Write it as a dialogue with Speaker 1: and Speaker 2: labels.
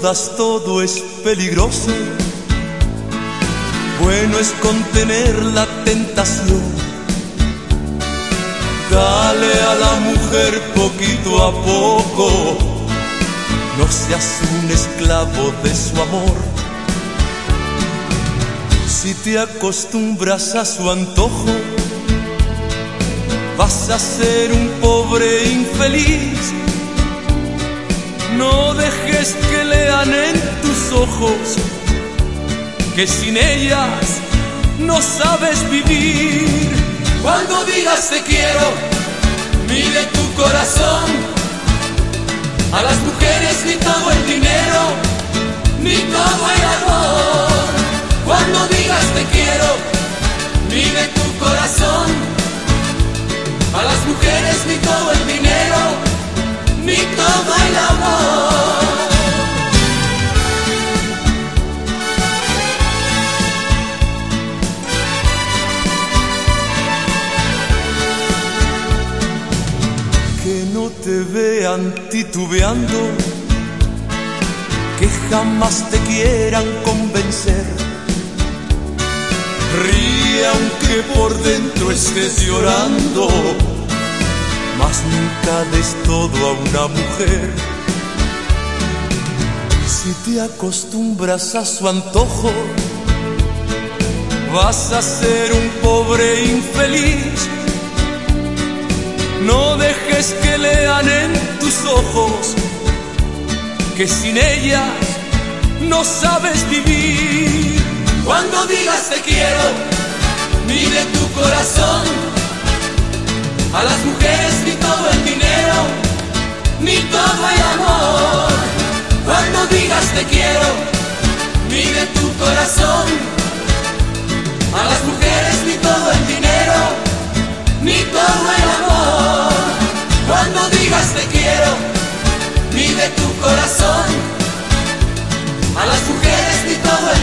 Speaker 1: todas todo es peligroso. Bueno es contener la tentación. Dale a la mujer poquito a poco. No seas un esclavo de su amor. Si te acostumbras a su antojo, vas a ser un pobre infeliz no dejes que lean en tus ojos que sin ellas no sabes vivir.
Speaker 2: Cuando digas te quiero, mire tu corazón. A las mujeres ni todo el dinero, ni todo el amor. Cuando digas te quiero, mire tu corazón. A las mujeres ni todo el dinero
Speaker 1: te vean titubeando, que jamás te quieran convencer. Ríe aunque por dentro estés llorando mas nunca des todo a una mujer. Si te acostumbras a su antojo, vas a ser un pobre infeliz. No dejes que lean en tus ojos que sin ellas no sabes vivir.
Speaker 2: Cuando digas te quiero, mire tu corazón Te quiero, mire tu corazón. A las mujeres ni todo